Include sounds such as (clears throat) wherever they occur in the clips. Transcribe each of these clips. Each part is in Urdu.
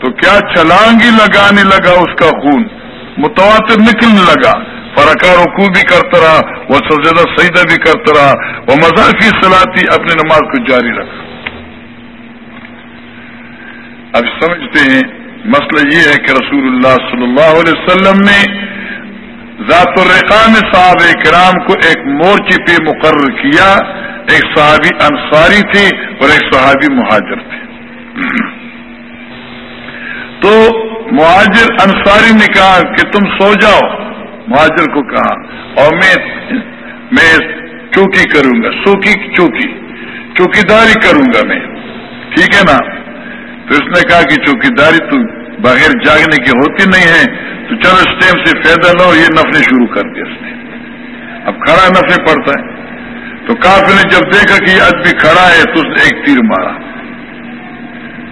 تو کیا چلانگی لگانے لگا اس کا خون؟ متواتر نکلنے لگا۔ فرقہ رکو بھی کرتا رہا، وہ سب زیادہ بھی کرتا رہا، وہ مذاقی سلاتی اپنی نماز کو جاری رکھا۔ اب سمجھتے ہیں، مسئلہ یہ ہے کہ رسول اللہ صلی اللہ علیہ وسلم نے ذات الرقام صاحب کرام کو ایک مورچے پہ مقرر کیا۔ ایک صحابی انصاری تھے اور ایک صحابی مہاجر تھے۔ تو مہاجر انصاری نے کہا کہ تم سو جاؤ۔ مہاجر کو کہا، اور میں میں چوکی کروں گا، سوکی چوکی چوکی داری کروں گا میں۔ ٹھیک ہے نا؟ تو اس نے کہا کہ چوکی داری تو بغیر جاگنے کی ہوتی نہیں ہے۔ تو چلو اس ٹائم سے فائدہ لو، یہ نفلیں شروع کر دیا اس نے۔ اب کھڑا نفے پڑتا ہے۔ تو کافی نے جب دیکھا کہ یہ آدمی کھڑا ہے تو اس نے ایک تیر مارا۔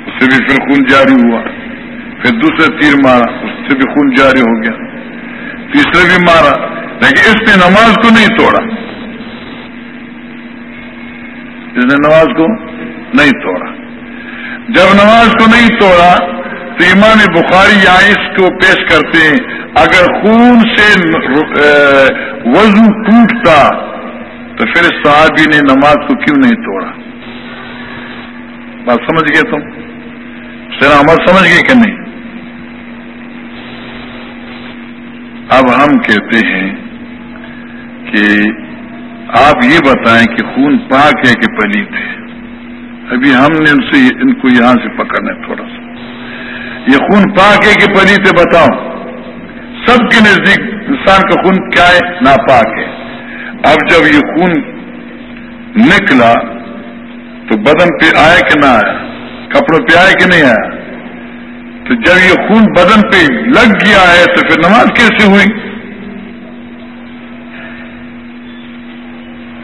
اس سے بھی پھر خون جاری ہوا۔ پھر دوسرے تیر مارا، اس سے بھی خون جاری ہو گیا۔ تیسرے بھی مارا، لیکن اس نے نماز کو نہیں توڑا۔ اس نے نماز کو نہیں توڑا۔ جب نماز کو نہیں توڑا، تو ایمان بخاری یہاں اس کو پیش کرتے ہیں، اگر خون سے وضو ٹوٹتا، تو پھر صحابی نے نماز کو کیوں نہیں توڑا؟ بات سمجھ گئے تم؟ سر عمل سمجھ گئے کہ نہیں؟ اب ہم کہتے ہیں کہ آپ یہ بتائیں کہ خون پاک ہے کہ پلیت ہے۔ ابھی ہم نے ان سے ان کو یہاں سے پکڑنا ہے تھوڑا سا۔ یہ خون پاک ہے کہ پلیت ہے بتاؤ۔ سب کے نزدیک انسان کا خون کیا ہے؟ ناپاک ہے۔ اب جب یہ خون نکلا تو بدن پہ آیا کہ نہ آیا؟ کپڑوں پہ آیا کہ نہیں آیا؟ تو جب یہ خون بدن پہ لگ گیا ہے تو پھر نماز کیسے ہوئی؟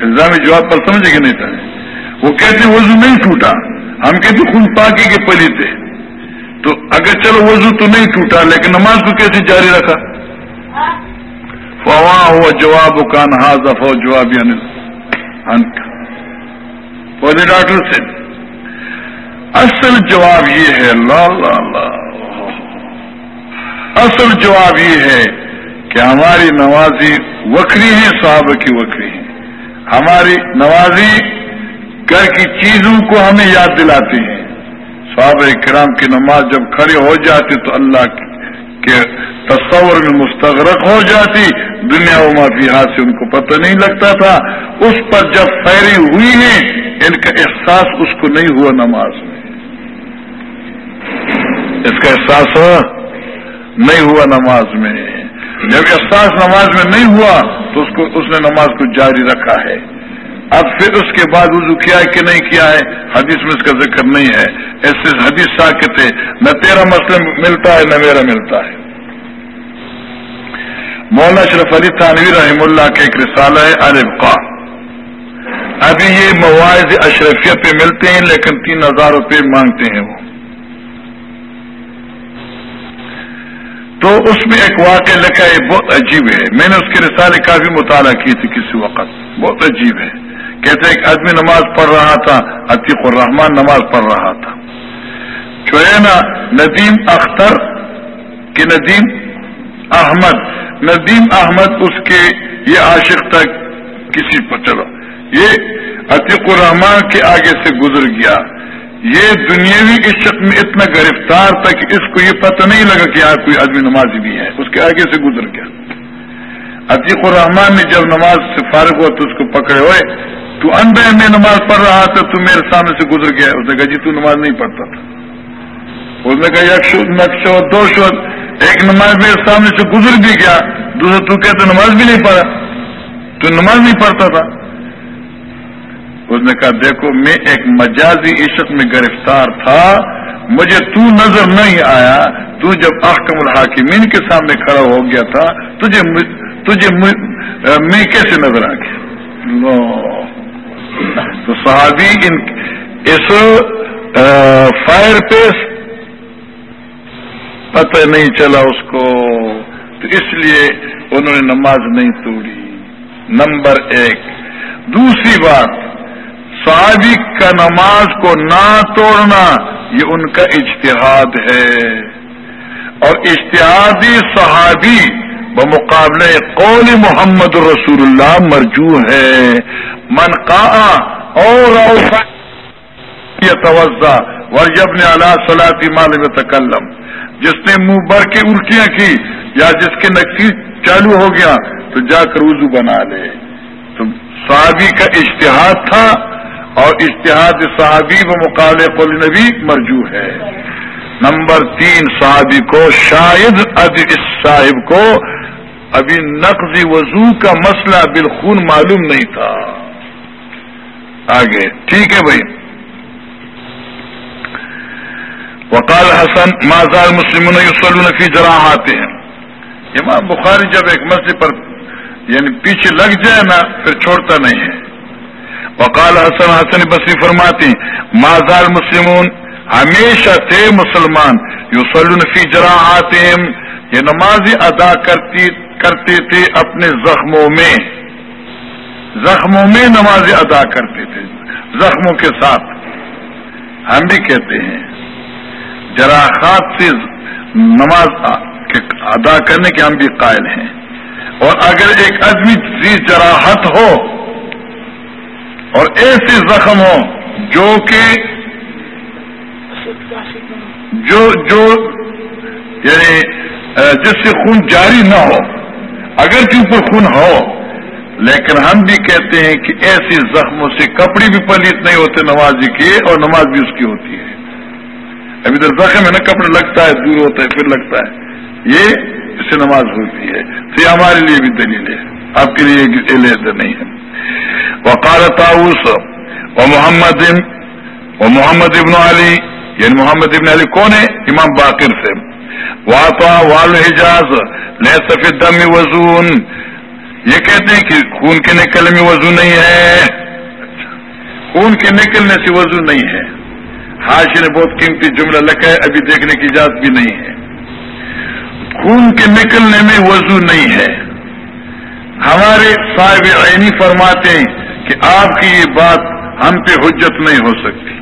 الزامی جواب پر سمجھے کہ نہیں تھا؟ وہ کہتے وضو نہیں ٹوٹا۔ ہم کہتے خون پاکی کے پلی تھے۔ تو اگر چلو وضو تو نہیں ٹوٹا، لیکن نماز کو کیسے جاری رکھا؟ فواں ہوا جواب کان ہاض افو جواب یعنی ڈاکٹر سے، اصل جواب یہ ہے اللہ اللہ اللہ اصل جواب یہ ہے کہ ہماری نمازی وکری ہیں، صحابہ کی وکری ہیں۔ ہماری نمازی گھر کی چیزوں کو ہمیں یاد دلاتی ہیں۔ صحابہ کرام کی نماز جب کھڑے ہو جاتی تو اللہ کے تصور میں مستغرق ہو جاتی۔ دنیا و معافی ہاتھ سے ان کو پتہ نہیں لگتا تھا۔ اس پر جب فیری ہوئی ہیں، ان کا احساس اس کو نہیں ہوا نماز میں۔ اس کا احساس ہوا نہیں ہوا نماز میں۔ جب احساس نماز میں نہیں ہوا، تو اس کو اس نے نماز کو جاری رکھا ہے۔ اب پھر اس کے بعد وضو کیا ہے کہ نہیں کیا ہے؟ حدیث میں اس کا ذکر نہیں ہے۔ ایسے حدیث ساکت ہے۔ نہ تیرا مسئلہ ملتا ہے، نہ میرا ملتا ہے۔ مولانا اشرف علی تانوی رحم اللہ کا ایک رسالہ ہے البقا ابھی یہ مواعظ اشرفیت پہ ملتے ہیں، لیکن تین ہزار روپے مانگتے ہیں وہ۔ تو اس میں ایک واقعہ لکھا ہے بہت عجیب ہے۔ میں نے اس کے رسالے کا بھی مطالعہ کی تھی کسی وقت۔ بہت عجیب ہے۔ کہتے ایک آدمی نماز پڑھ رہا تھا، عتیق الرحمان نماز پڑھ رہا تھا۔ جو ہے نا، ندیم اختر کہ ندیم احمد۔ ندیم احمد اس کے یہ عاشق تک کسی پر۔ چلو، یہ عتیق الرحمان کے آگے سے گزر گیا۔ یہ دنیاوی عشق میں اتنا گرفتار تھا کہ اس کو یہ پتہ نہیں لگا کہ یہاں کوئی آدمی نمازی بھی ہے۔ اس کے آگے سے گزر گیا۔ عتیق الرحمان نے جب نماز سے فارغ ہوا تو اس کو پکڑے ہوئے۔ تو اندر میں نماز پڑھ رہا تھا تو میرے سامنے سے گزر گیا۔ اس نے کہا جی تو نماز نہیں پڑھتا تھا۔ اس نے کہا، یک شد نقش دو شد ایک نماز میرے سامنے سے گزر بھی گیا۔ دوسرا تو کہتے نماز بھی نہیں پڑھا۔ تو نماز نہیں پڑھتا تھا۔ اس نے کہا، دیکھو، میں ایک مجازی عشق میں گرفتار تھا، مجھے تو نظر نہیں آیا۔ تو جب احکم الحاکمین کے سامنے کھڑا ہو گیا تھا، تجھے تجھے میں کیسے نظر آ گیا؟ تو صحابی ان اس فائر پہ پتہ نہیں چلا اس کو۔ تو اس لیے انہوں نے نماز نہیں توڑی۔ نمبر ایک۔ دوسری بات صحابی کا نماز کو نہ توڑنا، یہ ان کا اجتہاد ہے۔ اور اشتہادی صحابی بمقابلے قول محمد رسول اللہ مرجو ہے۔ من کا اور توجہ ورجب نے اللہ صلاحی مال میں تکلم جس نے منہ بھر کے الٹیاں کی یا جس کے نقصی چالو ہو گیا، تو جا کر وضو بنا لے۔ تو صحابی کا اشتہاد تھا اور اشتہاد صحابی و مقابلے قول نبی مرجو ہے۔ نمبر تین، صحابی کو شاید اب اس صاحب کو ابھی نقض وضو کا مسئلہ بالخون معلوم نہیں تھا۔ آگے، ٹھیک ہے بھائی۔ وقال حسن مازال مسلم فی جرا آتے ہیں امام بخاری جب ایک مسئلے پر یعنی پیچھے لگ جائے نا، پھر چھوڑتا نہیں ہے۔ وقال حسن حسن بصری فرماتی مازال مسلمون؟ ہمیشہ تھے مسلمان. یو فی جرا یہ نمازی ادا کرتی، کرتے تھے اپنے زخموں میں۔ زخموں میں نماز ادا کرتے تھے، زخموں کے ساتھ۔ ہم بھی کہتے ہیں، جراحات سے نماز ادا کرنے کے ہم بھی قائل ہیں۔ اور اگر ایک آدمی جراحت ہو اور ایسے زخم ہو جو کہ جو جو یعنی جس سے خون جاری نہ ہو اگر کے اوپر خون ہو، لیکن ہم بھی کہتے ہیں کہ ایسے زخموں سے کپڑے بھی پلیت نہیں ہوتے نمازی کے، اور نماز بھی اس کی ہوتی ہے۔ ابھی تو زخم ہے نا، کپڑا لگتا ہے، دور ہوتا ہے، پھر لگتا ہے۔ یہ اس سے نماز ہوتی ہے۔ تو یہ ہمارے لیے بھی دلیل ہے۔ آپ کے لیے نہیں ہے۔ وقال طاؤس و محمد و محمد ابن علی یعنی محمد ابن علی کون ہے؟ امام باقر سے۔ واطا وال حجاز لہ سفید دم وزون۔ یہ کہتے ہیں کہ خون کے نکلنے میں وضو نہیں ہے۔ خون کے نکلنے سے وضو نہیں ہے۔ حاش نے بہت قیمتی جملہ لکھا ہے، ابھی دیکھنے کی اجازت بھی نہیں ہے۔ خون کے نکلنے میں وضو نہیں ہے۔ ہمارے صاحب عینی فرماتے ہیں کہ آپ کی یہ بات ہم پہ حجت نہیں ہو سکتی۔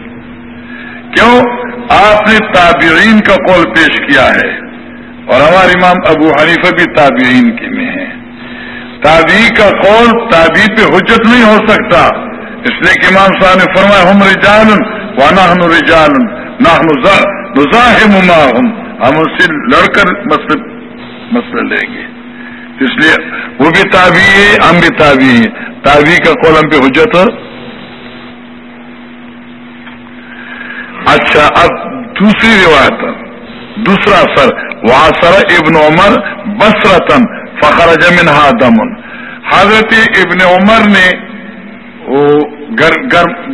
کیوں؟ آپ نے تابعین کا قول پیش کیا ہے اور ہمارے امام ابو حنیفہ بھی تابعین کی میں ہے تابعی کا قول تابعی پہ حجت نہیں ہو سکتا۔ اس لیے کہ امام صاحب نے فرمایا، ہم رجال و نہ رجال نہ ہم اس سے لڑ کر مسئلہ لیں گے۔ اس لیے وہ بھی تابی ہے، ہم بھی تابی ہیں۔ تابی کا کولم پہ حجت اچھا اب دوسری روایت۔ دوسرا اثر۔ وہاں سر ابن عمر بسرتن فخر جمن دمن حضرت ابن عمر نے وہ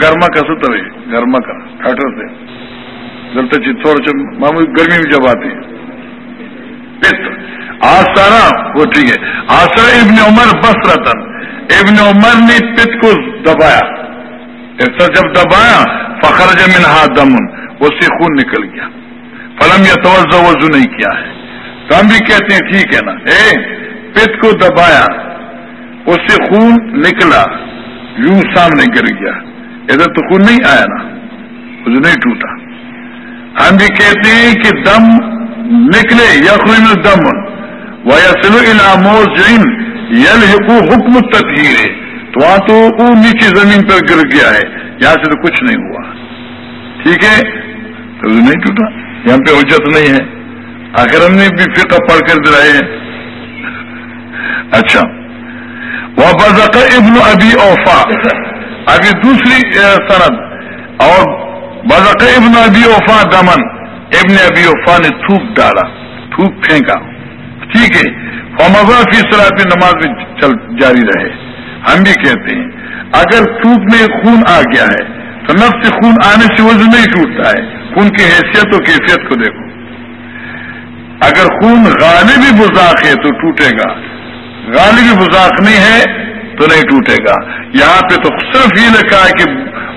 گرما کا ستر ہے۔ گرما کا ٹھاٹر سے۔ جب تک تھوڑا معمولی گرمی میں جب آتی ہے۔ آسارا وہ ٹھیک ہے۔ آسرا ابن عمر بس رتن ابن عمر نے پت کو دبایا۔ ایسا جب دبایا فخر جمن ہاتھ دمن اس سے خون نکل گیا۔ فلم یا توجہ وضو نہیں کیا ہے۔ تو ہم بھی کہتے ہیں، ٹھیک ہے نا۔ اے، پت کو دبایا۔ اس سے خون نکلا۔ یوں سامنے گر گیا۔ ادھر تو خون نہیں آیا نا۔ وضو نہیں ٹوٹا۔ ہم بھی کہتے ہیں کہ دم نکلے یا خون دم۔ ویسل الاموزین یل حکم تطہیر تو وہاں تو وہ نیچے زمین پر گر گیا ہے، یہاں سے تو کچھ نہیں ہوا۔ ٹھیک ہے؟ تو نہیں ٹوٹا۔ یہاں پہ حجت نہیں ہے۔ آخر ہم نے بھی فقہ پڑھ کر دلائے۔ ہیں اچھا۔ وہ بزق ابن ابی اوفا ابھی دوسری سند۔ اور بزق ابن ابی اوفا دمن۔ ابن ابی اوفا نے تھوک ڈالا، تھوک پھینکا۔ ٹھیک ہے۔ اور فی صلاح نماز میں چل جاری رہے۔ ہم بھی کہتے ہیں، اگر ٹوٹ میں خون آ گیا ہے، تو نفس سے خون آنے سے وزن نہیں ٹوٹتا ہے۔ خون کی حیثیت و کیفیت کو دیکھو۔ اگر خون غالبی بزاق ہے تو ٹوٹے گا۔ غالبی بزاق نہیں ہے تو نہیں ٹوٹے گا۔ یہاں پہ تو صرف یہ لکھا ہے کہ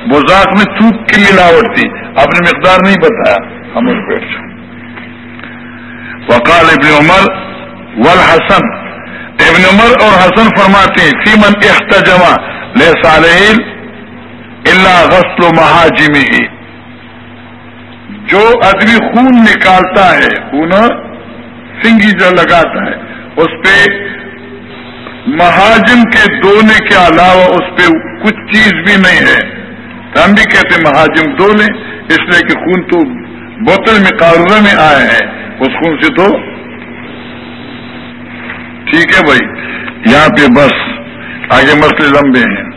بزاق میں تھوک کی ملاوٹ تھی۔ اپنے مقدار نہیں بتایا۔ ہم اس بیٹھ وقال ابن عمر والحسن، ابن عمر اور حسن فرماتے ہیں سیمن احتجما لے صالح اللہ غسل و مہاجمی جو آدمی خون نکالتا ہے، خون سنگی جو لگاتا ہے، اس پہ مہاجن کے دونے کے علاوہ اس پہ کچھ چیز بھی نہیں ہے۔ تو ہم بھی کہتے مہاجم دو لیں، اس لیے کہ خون تو بوتل میں کارورہ میں آئے ہیں اس خون سے تو ٹھیک ہے بھائی، یہاں پہ بس آگے مسئلے لمبے ہیں۔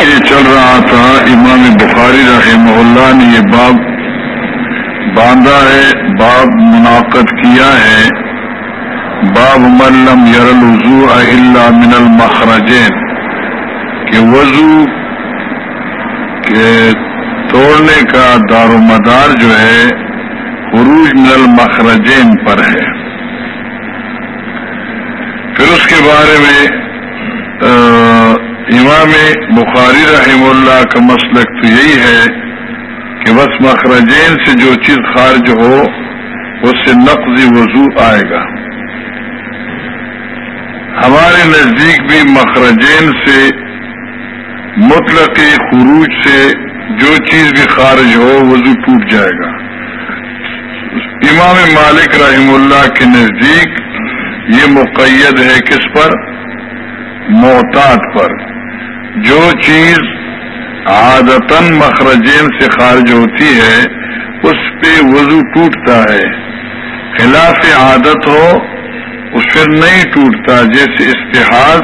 یہ چل رہا تھا، امام بخاری رحمہ اللہ نے یہ باب باندھا ہے، باب منعقد کیا ہے۔ باب ملم یرل وضو اللہ من المخرجین۔ کہ وضو کے توڑنے کا دار و مدار جو ہے، خروج من المخرجین پر ہے۔ پھر اس کے بارے میں امام بخاری رحم اللہ کا مسلک تو یہی ہے کہ بس مخرجین سے جو چیز خارج ہو، اس سے نقض وضو آئے گا۔ ہمارے نزدیک بھی مخرجین سے، مطلق خروج سے جو چیز بھی خارج ہو، وضو ٹوٹ جائے گا۔ امام مالک رحم اللہ کے نزدیک یہ مقید ہے کس پر؟ محتاط پر۔ جو چیز عادتاً مخرجین سے خارج ہوتی ہے، اس پہ وضو ٹوٹتا ہے۔ خلاف عادت ہو، اس پھر نہیں ٹوٹتا، جیسے استحاظ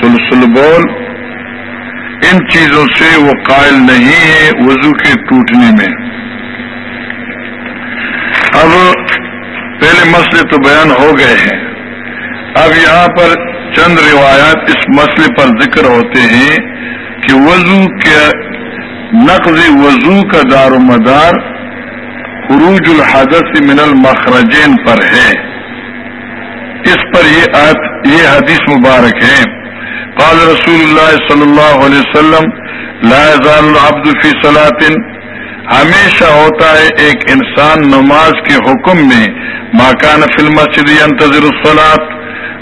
سلسل بول۔ ان چیزوں سے وہ قائل نہیں ہے وضو کے ٹوٹنے میں۔ اب پہلے مسئلے تو بیان ہو گئے ہیں۔ اب یہاں پر چند روایات اس مسئلے پر ذکر ہوتے ہیں کہ وضو کے نقض وضو کا دار و مدار خروج الحدث من المخرجین پر ہے۔ اس پر یہ یہ حدیث مبارک ہے۔ قال رسول اللہ صلی اللہ علیہ وسلم، لا يزال العبد في صلاة۔ ہمیشہ ہوتا ہے ایک انسان نماز کے حکم میں ماکان فلم مسجد انتظر الصلاط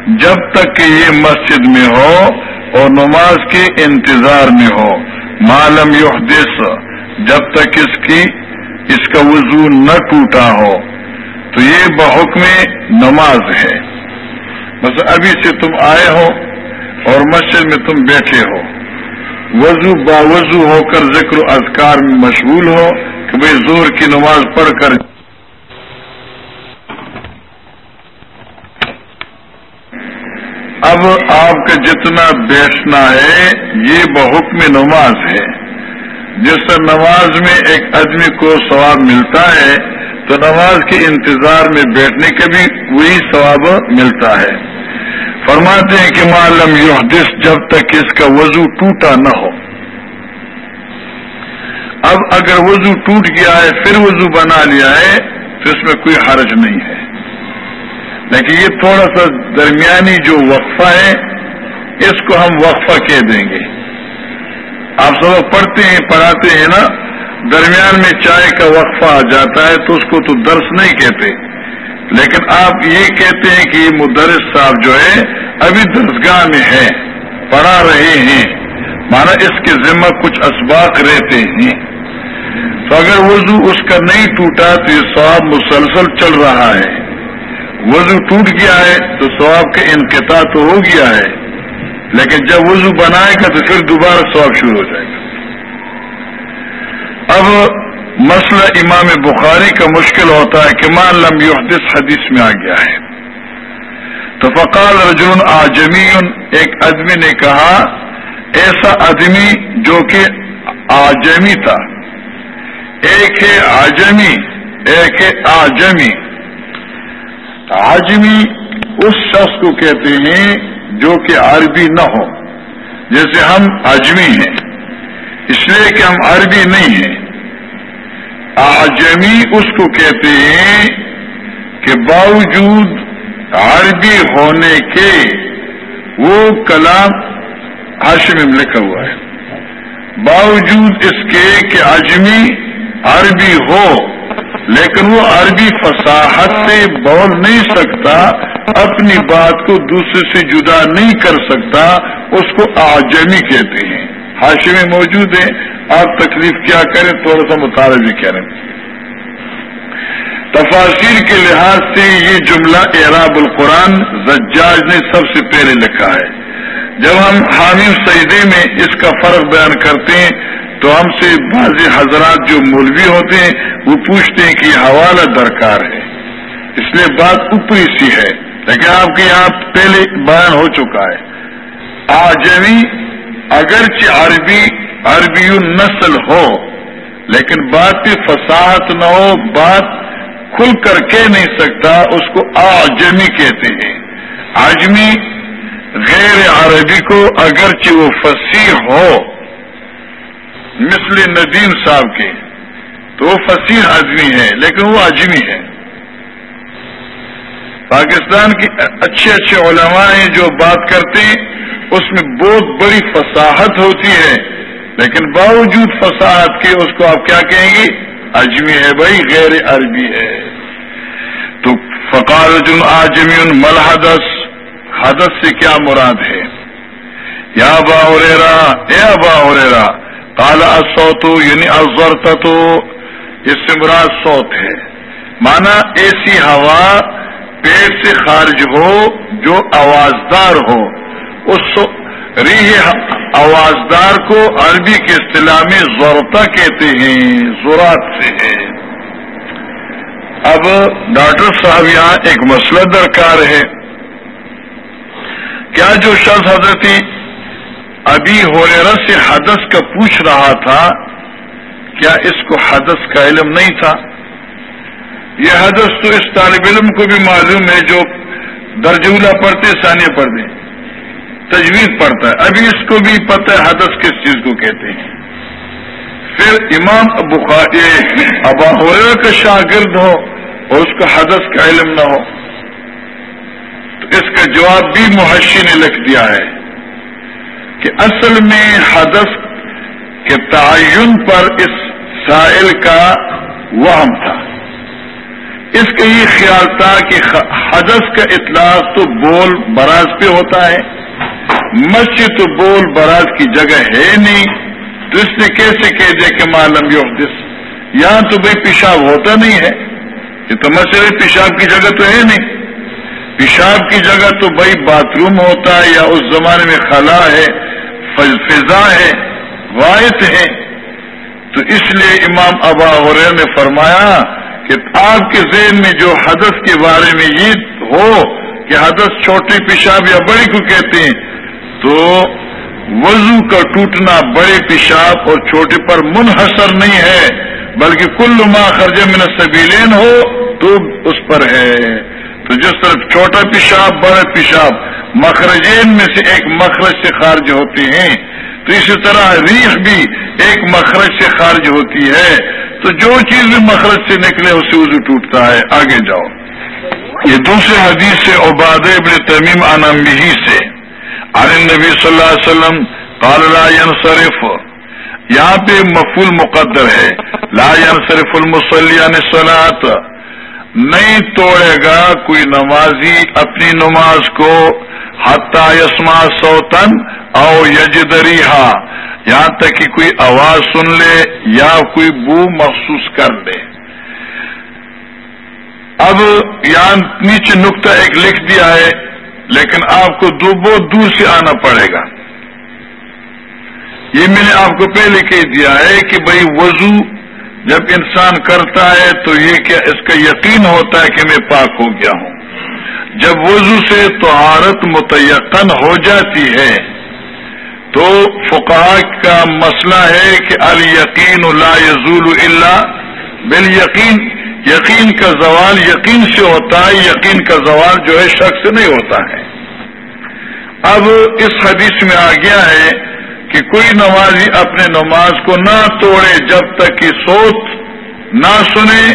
جب تک کہ یہ مسجد میں ہو اور نماز کے انتظار میں ہو معلوم یحدث جب تک اس کی، اس کا وضو نہ ٹوٹا ہو، تو یہ بحکم نماز ہے۔ بس ابھی سے تم آئے ہو اور مسجد میں تم بیٹھے ہو۔ وضو باوضو ہو کر ذکر و اذکار میں مشغول ہو کہ بھائی زور کی نماز پڑھ کر اب آپ کا جتنا بیٹھنا ہے، یہ بحکم نماز ہے۔ جس سے نماز میں ایک آدمی کو ثواب ملتا ہے، تو نماز کے انتظار میں بیٹھنے کا بھی وہی ثواب ملتا ہے۔ فرماتے ہیں کہ معلوم یحدث جب تک اس کا وضو ٹوٹا نہ ہو۔ اب اگر وضو ٹوٹ گیا ہے، پھر وضو بنا لیا ہے، تو اس میں کوئی حرج نہیں ہے۔ لیکن یہ تھوڑا سا درمیانی جو وقفہ ہے، اس کو ہم وقفہ کہہ دیں گے۔ آپ سب پڑھتے ہیں، پڑھاتے ہیں نا، درمیان میں چائے کا وقفہ آ جاتا ہے تو اس کو تو درس نہیں کہتے۔ لیکن آپ یہ کہتے ہیں کہ یہ مدرس صاحب جو ہے، ابھی درسگاہ میں ہے، پڑھا رہے ہیں۔ مانا اس کے ذمہ کچھ اسباق رہتے ہیں۔ تو اگر وضو اس کا نہیں ٹوٹا تو یہ سواب مسلسل چل رہا ہے۔ وضو ٹوٹ گیا ہے تو سواب کا انقطاع تو ہو گیا ہے، لیکن جب وضو بنائے گا تو پھر دوبارہ سواب شروع ہو جائے گا۔ اب مسئلہ امام بخاری کا مشکل ہوتا ہے کہ مان لم یحدث حدیث میں آ گیا ہے۔ تو فقال رجون آجمی ایک آدمی نے کہا، ایسا آدمی جو کہ آجمی تھا۔ ایک ہے آجمی ایک ہے آجمی آجمی اس شخص کو کہتے ہیں جو کہ عربی نہ ہو۔ جیسے ہم آجمی ہیں، اس لیے کہ ہم عربی نہیں ہیں۔ آجمی اس کو کہتے ہیں کہ باوجود عربی ہونے کے وہ کلام ہاشمی میں لکھا ہوا ہے۔ باوجود اس کے کہ آجمی عربی ہو لیکن وہ عربی فصاحت سے بول نہیں سکتا، اپنی بات کو دوسرے سے جدا نہیں کر سکتا، اس کو آجمی کہتے ہیں۔ ہاشمی موجود ہے آپ تکلیف کیا کریں، تھوڑا سا مطالعہ بھی کریں۔ تفاصیر کے لحاظ سے یہ جملہ اعراب القرآن زجاج نے سب سے پہلے لکھا ہے۔ جب ہم حامیم سعیدے میں اس کا فرق بیان کرتے ہیں تو ہم سے بعض حضرات جو مولوی ہوتے ہیں، وہ پوچھتے ہیں کہ حوالہ درکار ہے۔ اس لیے بات اوپری سی ہے۔ لیکن آپ کے یہاں پہلے بیان ہو چکا ہے۔ آجمی یعنی اگرچہ عربی عربی نسل ہو، لیکن بات کی نہ ہو، بات کھل کر کہہ نہیں سکتا، اس کو آجمی کہتے ہیں۔ آجمی غیر عربی کو اگرچہ وہ فصیح ہو مثل ندیم صاحب کے۔ تو وہ فصیح آدمی ہے لیکن وہ آجمی ہے پاکستان کی اچھے اچھے علماء ہیں جو بات کرتے ہیں، اس میں بہت بڑی فصاحت ہوتی ہے۔ لیکن باوجود فصاحت کے اس کو آپ کیا کہیں گے؟ اجمی ہے بھائی، غیر عربی ہے۔ تو فقار جن آجمی ان مل حدث حدث سے کیا مراد ہے؟ یا با ریرا یا با ریرا کالا سوتو یعنی ازورتا تو اس سے مراد سوت ہے۔ مانا ایسی ہوا پیٹ سے خارج ہو، جو آوازدار ہو۔ اس ریح آوازدار کو عربی کے اصطلاح میں زورتا کہتے ہیں زورات سے ہے۔ اب ڈاکٹر صاحب یہاں ایک مسئلہ درکار ہے۔ کیا جو شخص حضرت ابھی ہو سے حدث کا پوچھ رہا تھا، کیا اس کو حدث کا علم نہیں تھا؟ یہ حدث تو اس طالب علم کو بھی معلوم ہے جو درجولہ پڑھتے، ثانیہ پڑھتے تجویز پڑھتا ہے۔ ابھی اس کو بھی پتہ ہے حدث کس چیز کو کہتے ہیں۔ پھر امام بخاری ابا کا شاگرد ہو اور اس کو حدث کا علم نہ ہو، تو اس کا جواب بھی محشی نے لکھ دیا ہے۔ کہ اصل میں حدث کے تعین پر اس سائل کا وہم تھا۔ اس کا یہ خیال تھا کہ حدث کا اطلاق تو بول براز پہ ہوتا ہے، مسجد تو بول براز کی جگہ ہے نہیں۔ تو اس نے کیسے کہہ دیا کہ معلوم یحدث؟ یہاں تو بھائی پیشاب ہوتا نہیں ہے۔ یہ تو مسئلہ پیشاب کی جگہ تو ہے نہیں۔ پیشاب کی جگہ تو بھائی باتھ روم ہوتا ہے یا اس زمانے میں خلا ہے۔ فضا ہے واحد ہے۔ تو اس لیے امام ابا ہو نے فرمایا کہ آپ کے ذہن میں جو حدث کے بارے میں یہ ہو کہ حدث چھوٹے پیشاب یا بڑے کو کہتے ہیں، تو وضو کا ٹوٹنا بڑے پیشاب اور چھوٹے پر منحصر نہیں ہے، بلکہ کل ما خرج من سبیلین ہو، تو اس پر ہے۔ تو جس طرح چھوٹا پیشاب، بڑا پیشاب مخرجین میں سے ایک مخرج سے خارج ہوتے ہیں۔ تو اسی طرح ریح بھی ایک مخرج سے خارج ہوتی ہے۔ تو جو چیز بھی مخرج سے نکلے اسے وضو ٹوٹتا ہے۔ آگے جاؤ۔ یہ دوسرے حدیث سے عباد ابن تمیم انمبی سے۔ عن نبی صلی اللہ علیہ وسلم قال لا ينصرف۔ یہاں پہ مفول مقدر ہے۔ لا ينصرف المسلی عن نہیں توڑے گا کوئی نمازی اپنی نماز کو۔ حتی یسما سوتن او یجدریہا یہاں تک کہ کوئی آواز سن لے یا کوئی بو محسوس کر لے۔ اب یہاں نیچے نقطہ ایک لکھ دیا ہے، لیکن آپ کو دو بہت دور سے آنا پڑے گا۔ یہ میں نے آپ کو پہلے کہہ دیا ہے کہ بھائی وضو جب انسان کرتا ہے تو یہ کیا اس کا یقین ہوتا ہے کہ میں پاک ہو گیا ہوں۔ جب وضو سے توہارت متعقن ہو جاتی ہے، تو فقہ کا مسئلہ ہے کہ الیقین لا یزول اللہ بال یقین یقین کا زوال یقین سے ہوتا ہے، یقین کا زوال جو ہے شخص سے نہیں ہوتا ہے۔ اب اس حدیث میں آ گیا ہے کہ کوئی نمازی اپنے نماز کو نہ توڑے جب تک کہ سوچ نہ سنے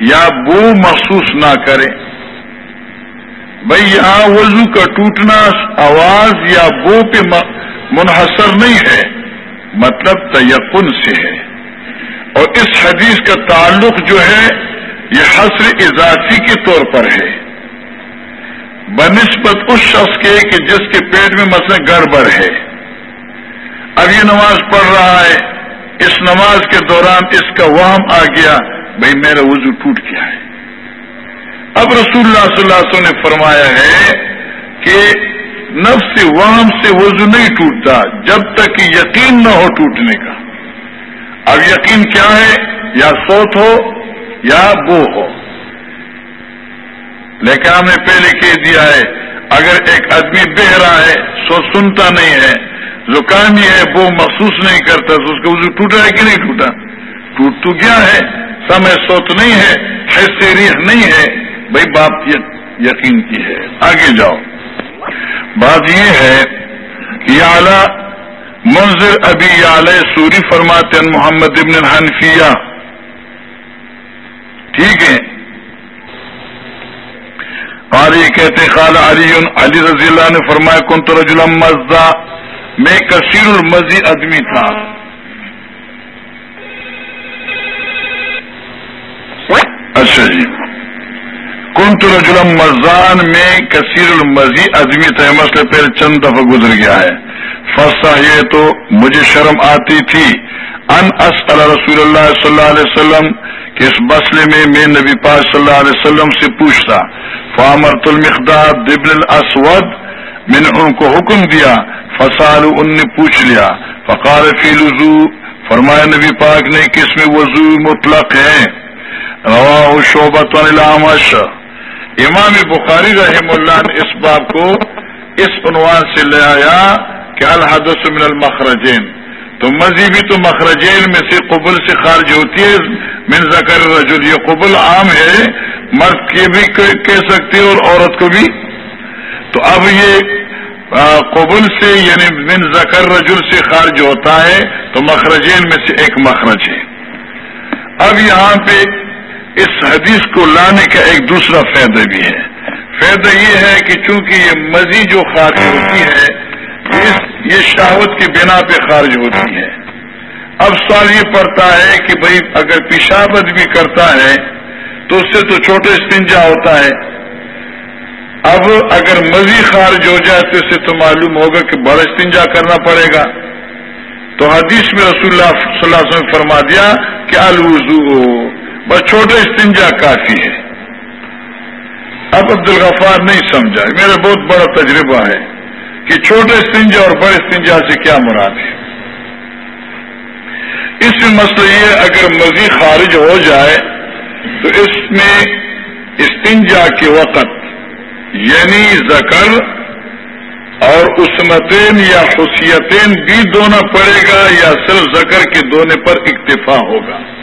یا بو محسوس نہ کرے۔ بھائی یہاں وضو کا ٹوٹنا آواز یا بو پہ منحصر نہیں ہے مطلب تیقن سے ہے۔ اور اس حدیث کا تعلق جو ہے، یہ حسر اضافی کے طور پر ہے۔ بنسبت اس شخص کے کہ جس کے پیٹ میں مثلا گڑبڑ ہے۔ اب یہ نماز پڑھ رہا ہے، اس نماز کے دوران اس کا وہم آ گیا بھائی میرا وضو ٹوٹ گیا ہے۔ اب رسول اللہ صلی اللہ علیہ وسلم نے فرمایا ہے کہ نفس وہم سے وضو نہیں ٹوٹتا جب تک کہ یقین نہ ہو ٹوٹنے کا۔ اب یقین کیا ہے؟ یا سوت ہو یا بو ہو۔ لیکن ہم نے پہلے کہہ دیا ہے، اگر ایک آدمی بہ رہا ہے، سو سنتا نہیں ہے زکامی ہے وہ محسوس نہیں کرتا، تو اس کا وضو ٹوٹا ہے کہ نہیں ٹوٹا؟ ٹوٹ تو گیا ہے، سمے سوت نہیں ہے حصے ریح نہیں ہے۔ بھائی باپ یقین کی ہے۔ آگے جاؤ۔ بات یہ ہے کہ اعلی منظر ابھی اعلی سوری فرماتے ہیں محمد ابن الحنفیہ۔ ٹھیک ہے۔ قاری کہتے خال علی علی رضی اللہ نے فرمایا کن تو رجول مزہ، میں کثیر المزی آدمی تھا اچھا جی کن تو رجولم مزان میں کثیر المزی آدمی تھا مسئلہ پہلے چند دفعہ گزر گیا ہے۔ فسا یہ تو مجھے شرم آتی تھی۔ ان اسل رسول اللہ صلی اللہ علیہ وسلم کہ اس مسئلے میں میں نبی پاک صلی اللہ علیہ وسلم سے پوچھتا۔ فامر المقداد دبن الاسود، میں نے ان کو حکم دیا۔ فسال ان نے پوچھ لیا۔ فقال فی الوضو فرمایا نبی پاک نے کہ اس میں وضو مطلق ہے۔ روا شعبت الامش امام بخاری رحم اللہ نے اس باب کو اس عنوان سے لے آیا کہ الحدث من المخرجین۔ تو مذہبی تو مخرجین میں سے قبل سے خارج ہوتی ہے۔ من ذکر رجل یہ قبل عام ہے۔ مرد کے بھی کہہ سکتے اور عورت کو بھی۔ تو اب یہ قبل سے یعنی من ذکر رجل سے خارج ہوتا ہے۔ تو مخرجین میں سے ایک مخرج ہے۔ اب یہاں پہ اس حدیث کو لانے کا ایک دوسرا فائدہ بھی ہے۔ فائدہ یہ ہے کہ چونکہ یہ مزید جو خارج ہوتی ہے یہ شہوت کی بنا پہ خارج ہوتی ہے۔ اب سوال یہ پڑتا ہے کہ بھائی اگر پیشابت بھی کرتا ہے، تو اس سے تو چھوٹے استنجا ہوتا ہے۔ اب اگر مزید خارج ہو جائے تو اس سے تو معلوم ہوگا کہ بڑا استنجا کرنا پڑے گا۔ تو حدیث میں رسول اللہ صلی اللہ علیہ وسلم فرما دیا کہ الوضو بس چھوٹے استنجا کافی ہے اب عبد الغفار نہیں سمجھا۔ میرا بہت بڑا تجربہ ہے کہ چھوٹے استنجا اور بڑے استنجا سے کیا مراد ہے۔ اس میں مسئلہ یہ اگر مزید خارج ہو جائے تو اس میں استنجا کے وقت یعنی زکر اور عصمتین یا خصیتین بھی دونا پڑے گا یا صرف زکر کے دونے پر اکتفا ہوگا۔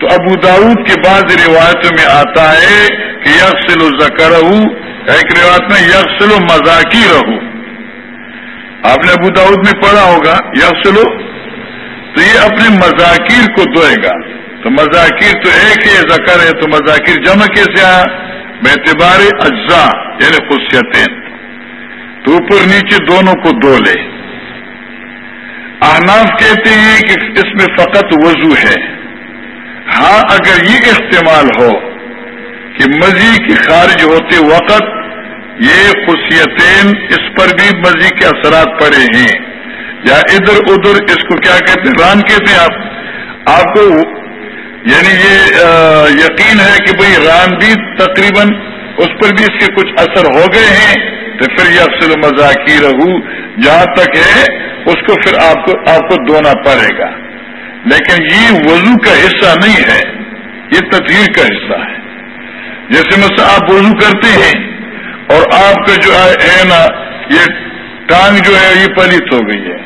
تو ابو داود کے بعد روایتوں میں آتا ہے کہ یکسل زکر ایک روایت میں یکسل مذاکی رہو آپ نے ابو داود میں پڑھا ہوگا یکسلو تو یہ اپنے مذاکر کو دھوئے گا۔ تو مذاکر تو ایک ہی زکر ہے، تو مذاکر جمع کیسے آیا؟ میں اعتبار اجزاء یعنی خصیتیں تو اوپر نیچے دونوں کو دو لے۔ احناف کہتے ہیں کہ اس میں فقط وضو ہے۔ ہاں اگر یہ استعمال ہو کہ مزید کی خارج ہوتے وقت یہ خصیتیں اس پر بھی مزید کے اثرات پڑے ہیں۔ یا ادھر ادھر اس کو کیا کہتے ہیں؟ ران کہتے ہیں آپ۔ آپ کو یعنی یہ یقین ہے کہ بھئی ران بھی تقریباً اس پر بھی اس کے کچھ اثر ہو گئے ہیں، تو پھر یہ افسر مذاکی رہو جہاں تک ہے، اس کو پھر آپ کو آپ کو دھونا پڑے گا۔ لیکن یہ وضو کا حصہ نہیں ہے، یہ تطہیر کا حصہ ہے۔ جیسے میں آپ وضو کرتے ہیں اور آپ کا جو ہے نا، یہ ٹانگ جو ہے، یہ پلت ہو گئی ہے۔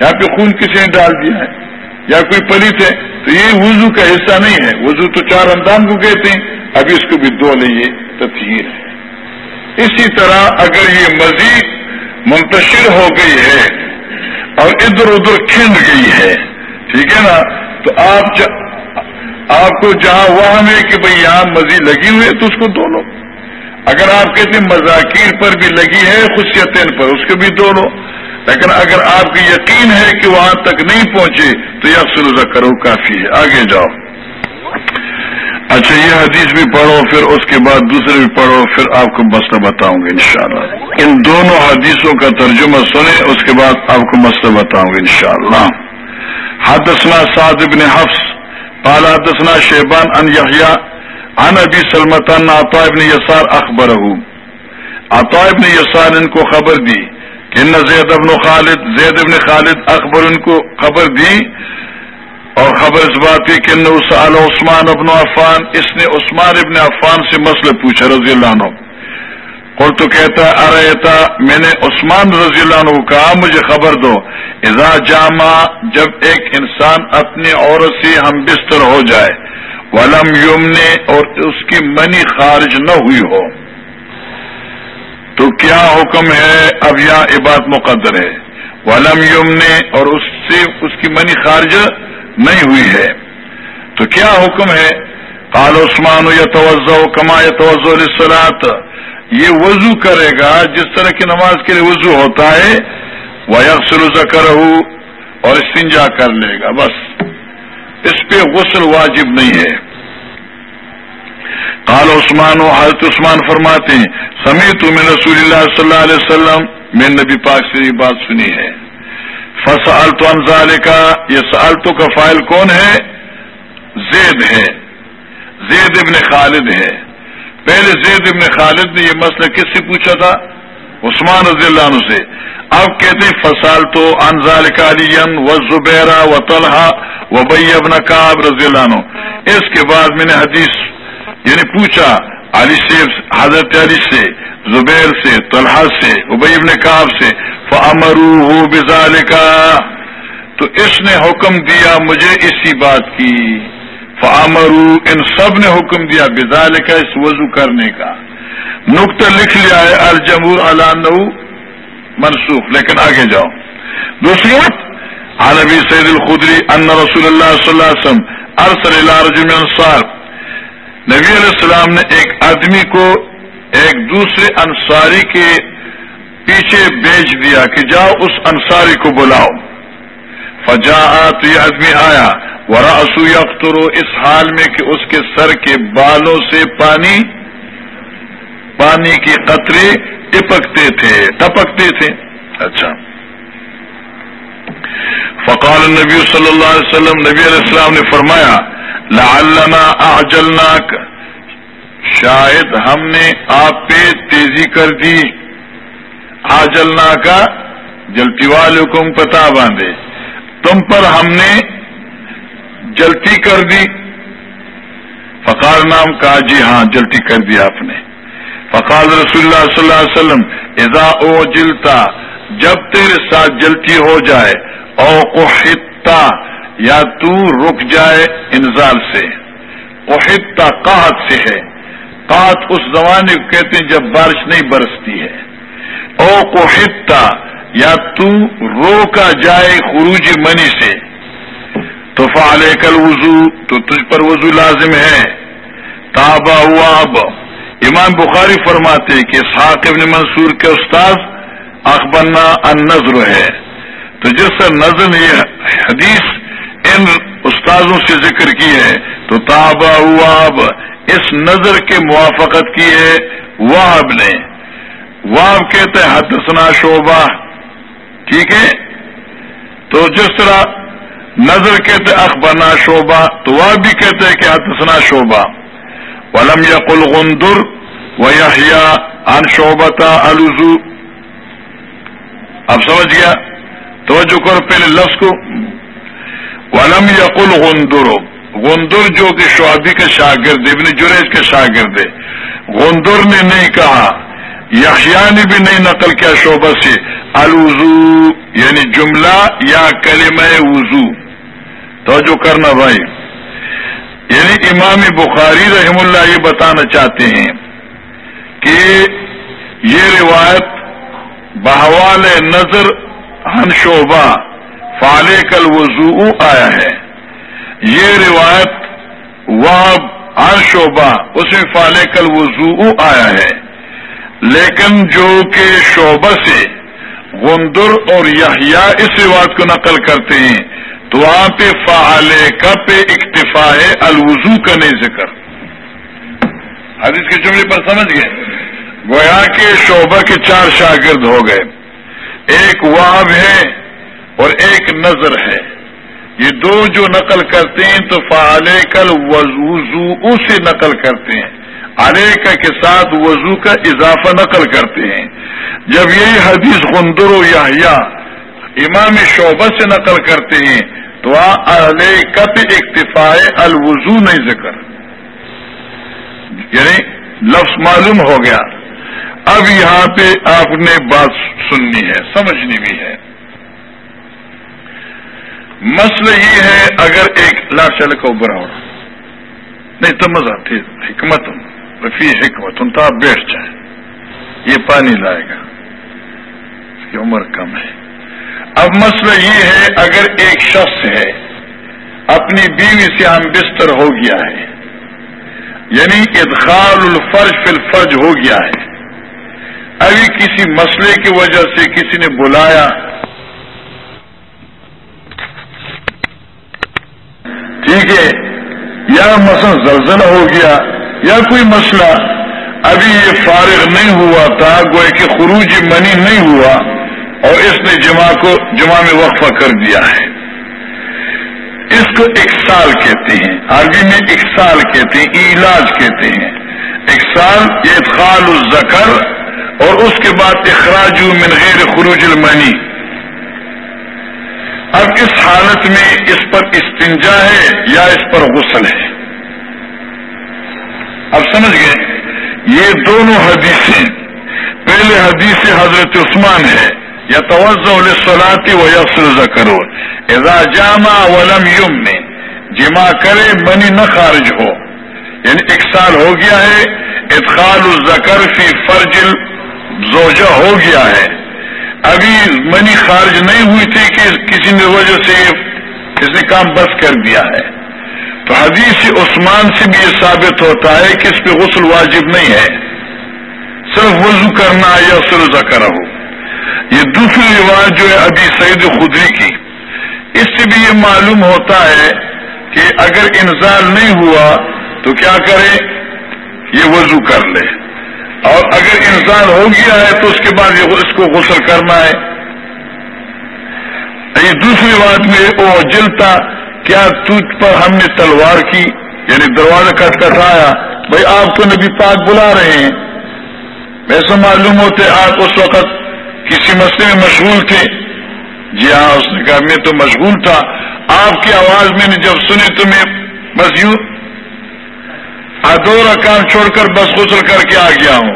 یہاں پہ خون کسی نے ڈال دیا ہے۔ یا کوئی پلت ہے، تو یہ وضو کا حصہ نہیں ہے۔ وضو تو چار اندام کو کہتے ہیں ابھی اس کو بھی دو لئیے تطہیر ہے۔ اسی طرح اگر یہ مزید منتشر ہو گئی ہے اور ادھر ادھر کھنڈ گئی ہے ٹھیک ہے نا؟ تو آپ جا آپ کو جہاں وہاں میں کہ بھئی یہاں مزید لگی ہوئی ہے، تو اس کو دو لو۔ اگر آپ کہتے ہیں مذاکر پر بھی لگی ہے خوشیتین پر، اس کو بھی دو لو۔ لیکن اگر آپ کو یقین ہے کہ وہاں تک نہیں پہنچے، تو یہ افسر کرو، کافی ہے۔ آگے جاؤ۔ اچھا یہ حدیث بھی پڑھو، پھر اس کے بعد دوسرے بھی پڑھو، پھر آپ کو مسئلہ بتاؤں گے انشاءاللہ۔ ان دونوں حدیثوں کا ترجمہ سنیں، اس کے بعد آپ کو مسئلہ بتاؤں گے انشاءاللہ۔ حدثنا سعد بن حفص، قال حدثنا شیبان ان یحییٰ ان ابی سلمتان عطا ابن یسار اخبر عطا ابن یسار ان کو خبر دی کہ ان زید ابن خالد، زید ابن خالد اخبر ان کو خبر دی اور خبر اس بات کی کہ سال عثمان ابن عفان، اس نے عثمان ابن عفان سے مسئلہ پوچھا رضی اللہ عنہ۔ قل تو کہتا ارے میں نے عثمان رضی اللہ عنہ کہا، مجھے خبر دو۔ اذا جامع، جب ایک انسان اپنی عورت سے ہم بستر ہو جائے، ولم یمنے اور اس کی منی خارج نہ ہوئی ہو۔ تو کیا حکم ہے؟ اب یہاں عبادت مقدر ہے۔ ولم یمنے اور اس سے اس کی منی خارج نہیں ہوئی ہے۔ تو کیا حکم ہے؟ قال عثمان یا توجہ کما یا توجہ یہ وضو کرے گا، جس طرح کی نماز کے لیے وضو ہوتا ہے وہ یکسر ذکر اور استنجا کر لے گا، بس۔ اس پہ غسل واجب نہیں ہے۔ قال عثمان و حضرت عثمان فرماتے ہیں سمیت میں رسول اللہ صلی اللہ علیہ وسلم، میں نبی پاک سے یہ بات سنی ہے۔ فصل تو انزال کا یہ سالتوں کا فائل کون ہے؟ زید ہے۔ زید ابن خالد ہے۔ پہلے زید ابن خالد نے یہ مسئلہ کس سے پوچھا تھا؟ عثمان رضی اللہ عنہ سے۔ اب کہتے فصال تو انزال کالین و زبیرا و طلحہ و بئی ابن کاب رضی اللہ عنہ۔ اس کے بعد میں نے حدیث یعنی پوچھا علی سے حضرت علی سے، زبیر سے، طلحہ سے ابئی ابن کاب سے فمرو بزال کا تو اس نے حکم دیا مجھے اسی بات کی۔ فامرو ان سب نے حکم دیا بزال کا اس وضو کرنے کا۔ نقطہ لکھ لیا ہے الجمور علانو منسوخ، لیکن آگے جاؤ۔ دوسری بات عالبی سید الخدری، ان رسول اللہ صلی اللہ علیہ وسلم ارسل اللہ رجم انصار۔ نبی علیہ السلام نے ایک آدمی کو ایک دوسرے انصاری کے پیچھے بیچ دیا کہ جاؤ اس انصاری کو بلاؤ۔ فجا تو یہ آدمی آیا۔ ورا اسو اس حال میں کہ اس کے سر کے بالوں سے پانی پانی کی قطرے ٹپکتے تھے ٹپکتے تھے۔ اچھا۔ فقال نبی صلی اللہ علیہ وسلم، نبی علیہ السلام نے فرمایا، لعلنا اعجلناک۔ شاید ہم نے آپ پہ تیزی کر دی۔ آجلنا کا جلتی والوں کو پتا باندھے۔ تم پر ہم نے جلتی کر دی۔ فقال نام کہا جی ہاں جلتی کر دی آپ نے۔ فقال، رسول اللہ صلی اللہ علیہ وسلم، اذا او جلتا جب تیرے ساتھ جلتی ہو جائے، او قحطا یا تو رک جائے انزال سے۔ قحطا قاحت سے ہے۔ قاحت اس زمانے کو کہتے ہیں جب بارش نہیں برستی ہے۔ او قحطا یا تو روکا جائے خروج منی سے۔ تو فعلے کل وضو تو تجھ پر وضو لازم ہے۔ تابا ہوا اب۔ امام بخاری فرماتے کہ ساق ابن منصور کے استاذ اخبرنا ان نظر ہے۔ تو جس نظر نے حدیث ان استاذوں سے ذکر کی ہے، تو تابا ہوا اب۔ اس نظر کے موافقت کی ہے واب نے۔ واب کہتے ہیں، حدثنا شعبہ۔ ٹھیک ہے؟ تو جس طرح نظر کہتے اخبنا شعبہ، تو وہ بھی کہتے کہ حدثنا شعبہ۔ ولم یقل غندر و یا ان شعبتا الزو اب سمجھ گیا؟ توجہ کرو پہلے لفظ کو۔ ولم یقل غندر۔ غندر جو کہ شعبی کے شاگرد، ابن جریج کے شاگرد غندر نے نہیں کہا یحییٰ نے بھی نہیں نقل کیا شعبہ سے۔ الوضو یعنی جملہ یا کلمہ وضو۔ تو جو کرنا بھائی۔ یعنی امام بخاری رحم اللہ یہ بتانا چاہتے ہیں کہ یہ روایت بحوال نظر ہن شعبہ فالے کل وضو آیا ہے۔ یہ روایت واب ہن شعبہ، اس میں فالے کل وضو آیا ہے۔ لیکن جو کہ شعبہ سے غندر اور یحییٰ اس روایت کو نقل کرتے ہیں پہ فعالے کا پہ اکتفا ہے، الوضو کا نہیں ذکر۔ حدیث کے جملے پر سمجھ گئے۔ گویا کے شعبہ کے چار شاگرد ہو گئے۔ ایک واب ہے اور ایک نظر ہے۔ یہ دو جو نقل کرتے ہیں تو فعال کل وضو سے نقل کرتے ہیں۔ علیہ کے ساتھ وضو کا اضافہ نقل کرتے ہیں۔ جب یہی حدیث غندر و یا امام شعبہ سے نقل کرتے ہیں تو علیہ کت اکتفاء الوضو نہیں ذکر۔ یعنی لفظ معلوم ہو گیا۔ اب یہاں پہ آپ نے بات سننی ہے، سمجھنی بھی ہے۔ مسئلہ یہ ہے، اگر ایک لاکھ چل کا ہو نہیں تو مزہ تھی حکمت، رفیع حکمت تو آپ بیٹھ جائیں۔ یہ پانی لائے گا۔ اس کی عمر کم ہے۔ اب مسئلہ یہ ہے، اگر ایک شخص ہے، اپنی بیوی سے ہم بستر ہو گیا ہے یعنی ادخال الفرج فی الفرج ہو گیا ہے، ابھی کسی مسئلے کی وجہ سے کسی نے بلایا۔ ٹھیک ہے، یا مثلا زلزلہ ہو گیا، یا کوئی مسئلہ ابھی یہ فارغ نہیں ہوا تھا گوئے کہ خروج منی نہیں ہوا۔ اور اس نے جمع کو جمع میں وقفہ کر دیا ہے۔ اس کو ایک سال کہتے ہیں۔ عربی میں ایک سال کہتے ہیں، علاج کہتے ہیں۔ ایک سال ادخال الزکر اور اس کے بعد اخراج من غیر خروج المنی۔ اب اس حالت میں اس پر استنجا ہے یا اس پر غسل ہے؟ اب سمجھ گئے؟ یہ دونوں حدیثیں۔ پہلے حدیث حضرت عثمان ہے۔ یا توجہ سلاتی و یفسل کرو اذا جامع ولم یم جمع کرے منی نہ خارج ہو. یعنی ایک سال ہو گیا ہے، ادخال الزکر فی فرج زوجہ ہو گیا ہے۔ ابھی منی خارج نہیں ہوئی تھی کہ کسی نے وجہ سے اس نے کام بس کر دیا ہے۔ تو حدیث عثمان سے بھی یہ ثابت ہوتا ہے کہ اس پہ غسل واجب نہیں ہے۔ صرف وضو کرنا یا سرزہ کرا ہو۔ یہ دوسری رواج جو ہے ابھی سعید خدری کی۔ اس سے بھی یہ معلوم ہوتا ہے کہ اگر انزال نہیں ہوا تو کیا کرے؟ یہ وضو کر لے۔ اور اگر انسان ہو گیا ہے تو اس کے بعد اس کو غسل کرنا ہے۔ یہ دوسری بات میں وہ جلتا، کیا تجھ پر ہم نے تلوار کی؟ یعنی دروازہ کٹ کٹایا بھائی، آپ کو نبی پاک بلا رہے ہیں۔ ویسے معلوم ہوتے آپ اس وقت کسی مسئلے میں مشغول تھے۔ جی ہاں اس نے کہا، میں تو مشغول تھا۔ آپ کی آواز میں نے جب سنی تو میں بس یوں دو رکام چھوڑ کر بس غسل کر کے آ گیا ہوں۔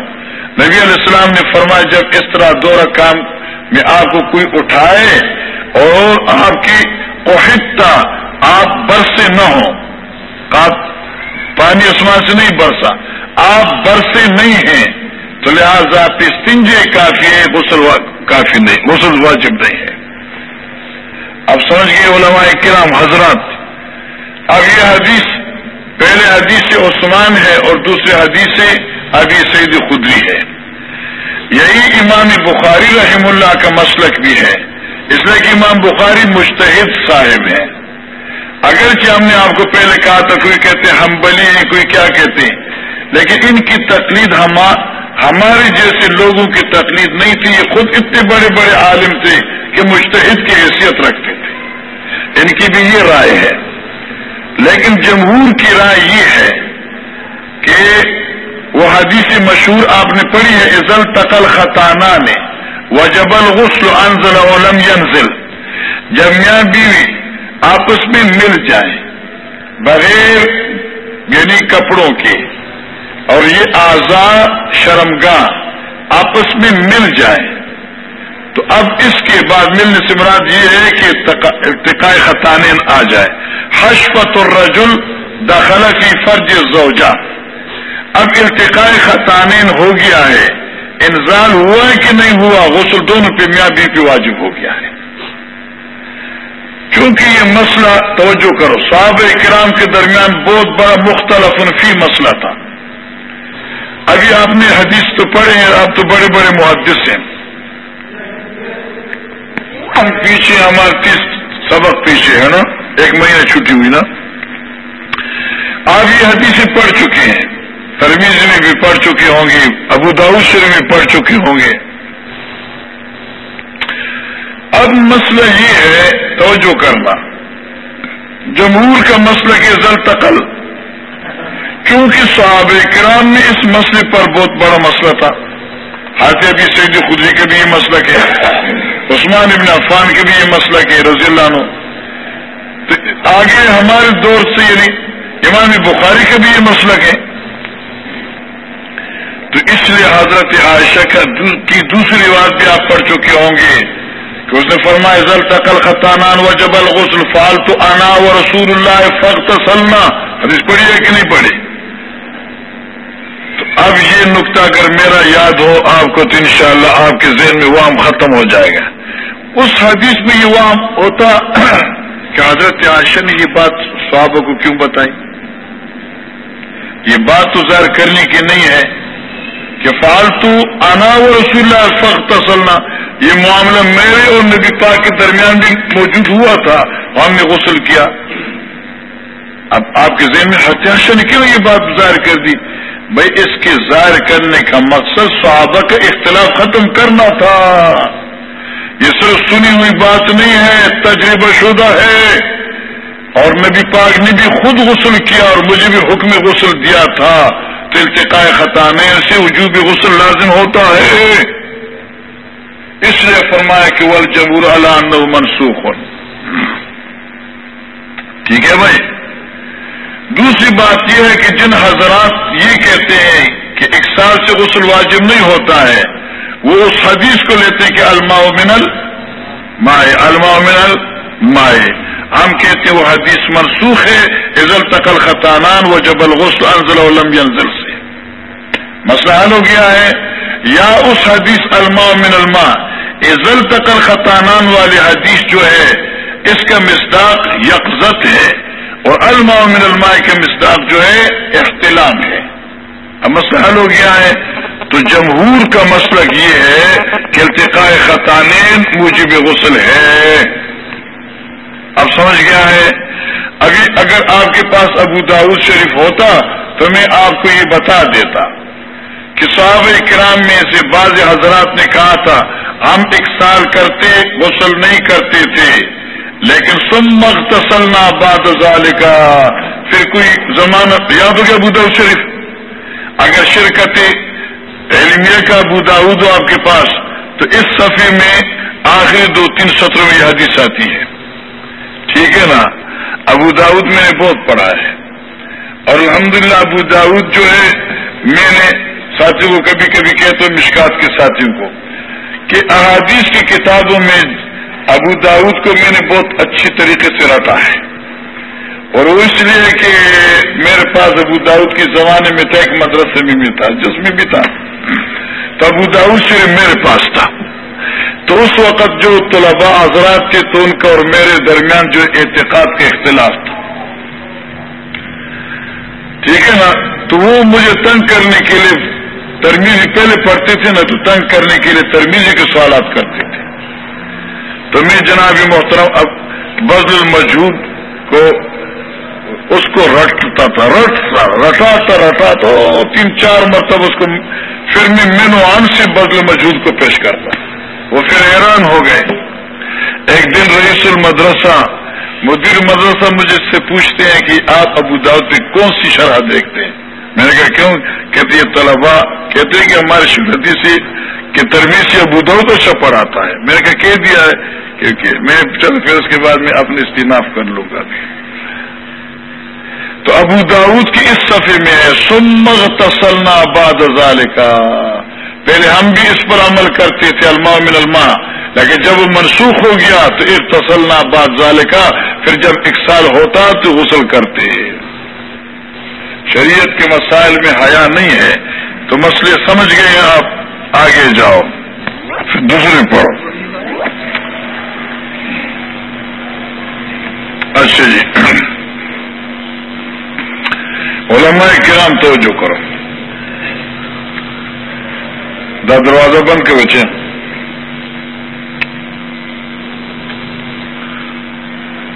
نبی علیہ السلام نے فرمایا، جب اس طرح دو رکام میں آپ کو کوئی اٹھائے اور آپ کی اوہتا آپ برسے نہ ہوں۔ آپ پانی آسمان سے نہیں برسا آپ برسے نہیں ہیں۔ تو لہذا پستنجے کافی ہے غسل کافی نہیں، غسل واجب نہیں ہے۔ اب سمجھ گئے علماء کرام حضرات، اب یہ حدیث، پہلے حدیث عثمان ہے اور دوسرے حدیث ابھی سعید خدری ہے۔ یہی امام بخاری رحم اللہ کا مسلک بھی ہے۔ اس لیے کہ امام بخاری مشتحد صاحب ہیں۔ اگرچہ ہم نے آپ کو پہلے کہا تھا، کوئی کہتے ہیں ہم بلی ہیں، کوئی کیا کہتے ہیں، لیکن ان کی تقلید ہمارے جیسے لوگوں کی تقلید نہیں تھی، یہ خود اتنے بڑے بڑے عالم تھے کہ مشتحد کی حیثیت رکھتے تھے۔ ان کی بھی یہ رائے ہے۔ لیکن جمہور کی رائے یہ ہے کہ وہ حدیث مشہور آپ نے پڑھی ہے ازل تقل خطانہ نے وہ جبل غسل انزل علم ینزل۔ جب میاں بیوی آپس میں مل جائیں بغیر یعنی کپڑوں کے اور یہ آزاد شرمگاہ آپس میں مل جائیں۔ تو اب اس کے بعد ملنے سے مراد یہ ہے کہ ارتقاء خطانین آ جائے۔ حشفت الرجل دخل فی فرج زوجہ اب ارتقاء خطانین ہو گیا ہے۔ انزال ہوا ہے کہ نہیں ہوا؟ غسل دونوں پہ میاں بی پی واجب ہو گیا ہے۔ کیونکہ یہ مسئلہ توجہ کرو، صحابہ کرام کے درمیان بہت بڑا مختلف فی مسئلہ تھا۔ ابھی آپ نے حدیث تو پڑھے ہیں، آپ تو بڑے بڑے محدث ہیں۔ ہم پیچھے ہمارے تیس سبق پیچھے ہے نا؟ ایک مہینہ چھٹی ہوئی نا؟ آپ یہ حدیثیں پڑھ چکے ہیں۔ ترمیز میں بھی پڑھ چکے ہوں گے، ابو داؤد میں پڑھ چکے ہوں گے۔ اب مسئلہ یہ ہے، توجہ کرنا۔ جمہور کا مسئلہ کہ زل تقل۔ کیونکہ صحابہ کرام میں اس مسئلے پر بہت بڑا مسئلہ تھا۔ حاضر ابھی سید خدری کے بھی یہ مسئلہ ہے عثمان ابن عفان کے بھی یہ مسئلہ ہے رضی اللہ عنہ۔ تو آگے ہمارے دور سے یعنی امام بخاری کا بھی یہ مسئلہ ہے تو اس لیے حضرت عائشہ کی دوسری بات بھی آپ پڑھ چکے ہوں گے کہ اس نے فرمایا زل تقل خطانان و جبل غسل فالتو انا و رسول اللہ فخت سلنا حدیث پڑھی ہے کہ نہیں پڑھی؟ اب یہ نقطہ اگر میرا یاد ہو، آپ کو تو انشاءاللہ شاء آپ کے ذہن میں وام ختم ہو جائے گا۔ اس حدیث میں یہ وام ہوتا (clears throat) کہ حضرت عائشہ نے یہ بات صحابہ کو کیوں بتائی؟ یہ بات تو ظاہر کرنے کی نہیں ہے کہ فالتو انا و رسول اللہ سخت تسلنا یہ معاملہ میرے اور نبی پاک کے درمیان بھی موجود ہوا تھا، ہم نے غسل کیا۔ اب آپ کے ذہن میں ہتھیاشا نے کیوں یہ بات ظاہر کر دی؟ بھائی اس کی ظاہر کرنے کا مقصد صحابہ کا اختلاف ختم کرنا تھا۔ یہ صرف سنی ہوئی بات نہیں ہے، تجربہ شدہ ہے۔ اور نبی پاک نے بھی خود غسل کیا اور مجھے بھی حکم غسل دیا تھا۔ تو التقاء خطانے سے وجوب غسل لازم ہوتا ہے۔ اس لیے فرمایا کہ وہ جبور اللہ منسوخ۔ ٹھیک ہے بھائی دوسری بات یہ ہے کہ جن حضرات یہ کہتے ہیں کہ ایک سال سے غسل واجب نہیں ہوتا ہے، وہ اس حدیث کو لیتے ہیں کہ الماء منل مائے الماء منل مائے ہم کہتے ہیں وہ حدیث منسوخ ہے عزل تقل خطانان وہ جب الغسل انزل علم انزل سے۔ مسئلہ حل ہو گیا ہے، یا اس حدیث الماء من الماء عزل تقل خطانان والی حدیث جو ہے، اس کا مصداق یکزت ہے۔ اور الماء من الماء کے مصداق جو ہے اختلام ہے۔ اب مسئلہ حل ہو گیا ہے۔ تو جمہور کا مسئلہ یہ ہے کہ التقاء خطانین موجب غسل ہے۔ اب سمجھ گیا ہے۔ ابھی اگر آپ کے پاس ابو داود شریف ہوتا تو میں آپ کو یہ بتا دیتا کہ صحابہ کرام میں سے بعض حضرات نے کہا تھا، ہم ایک سال کرتے، غسل نہیں کرتے تھے۔ لیکن سم مختصلنا بعد ذالکا پھر کوئی زمانہ، یاد ہو گیا ابو داود شریف؟ اگر شرکت علمیہ کا ابو داود ہو آپ کے پاس، تو اس صفحے میں آخری دو تین سطروں میں یہ حدیث آتی ہے۔ ٹھیک ہے نا؟ ابو داود میں نے بہت پڑھا ہے۔ اور الحمدللہ ابو داود جو ہے، میں نے ساتھیوں کو کبھی کبھی کہتا ہوں، مشکات کے ساتھیوں کو، کہ احادیث کی کتابوں میں ابو داود کو میں نے بہت اچھی طریقے سے رٹا ہے۔ اور وہ اس لیے کہ میرے پاس ابو داود کے زمانے میں تھا، ایک مدرسے میں بھی تھا، جس میں بھی تھا۔ تو ابو داود سے میرے پاس تھا۔ تو اس وقت جو طلباء حضرات تھے، تو ان کا اور میرے درمیان جو اعتقاد کا اختلاف تھا۔ ٹھیک ہے نا؟ تو وہ مجھے تنگ کرنے کے لیے ترمیزی، پہلے پڑھتے تھے نا، تو تنگ کرنے کے لیے ترمیزی کے سوالات کرتے تھے۔ تو میں جناب محترم اب بزل المجود کو اس کو رٹتا تھا، رٹتا، رٹاتا رٹا تو تین، چار مرتبہ اس کو پھر میں مینوان سے بزل مجود کو پیش کرتا۔ وہ پھر حیران ہو گئے۔ ایک دن رئیس المدرسہ، مدیر مدرسہ مجھے سے پوچھتے ہیں کہ آپ ابو داود میں کون سی شرح دیکھتے ہیں؟ میں نے کہا، کیوں؟ کہتے ہیں طلبا کہتے ہیں کہ ہمارے شدتی سے کہ ترمیز سے ابو داود اچھا پڑھاتا ہے۔ میں نے کہا، کہہ دیا ہے، کیونکہ میں چل پھر اس کے بعد میں اپنے استناف کر لوں گا۔ تو ابو داود کی اس صفحے میں ہے سمغ تسلنا باد کا پہلے ہم بھی اس پر عمل کرتے تھے الما من الما لیکن جب وہ منسوخ ہو گیا تو ایک تسلنا باد کا پھر جب ایک سال ہوتا تو غسل کرتے۔ شریعت کے مسائل میں حیا نہیں ہے۔ تو مسئلے سمجھ گئے آپ۔ آگے جاؤ۔ دوسرے پڑھو اچھا جی۔ علماء کرام توجہ کرو۔ دا دروازہ بند کے بچے؟